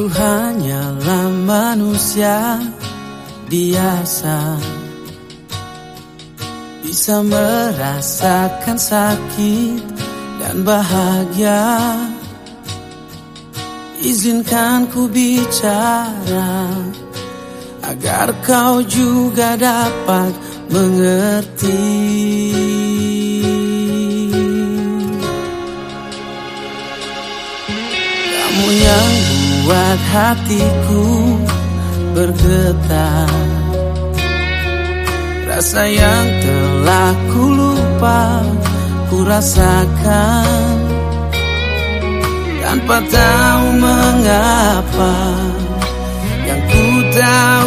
Aku hanyalah manusia biasa. Bisa merasakan sakit dan bahagia Izinkan ku bicara Agar kau juga dapat mengerti. Kamu yang buat hatiku bergetar. Rasa yang telah ku lupa ku rasakan. Tanpa tahu mengapa Yang ku tahu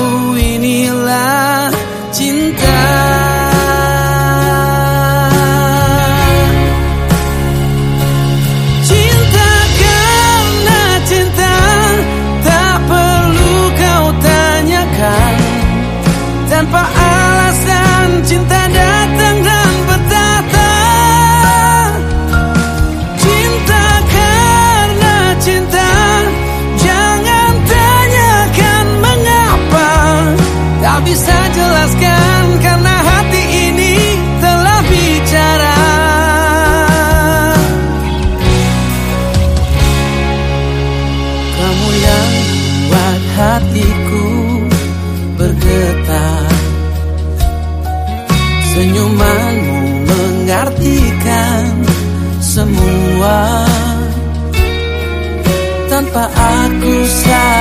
buat hatiku bergetar. Senyumanmu mengartikan semua. Tanpa aku sadari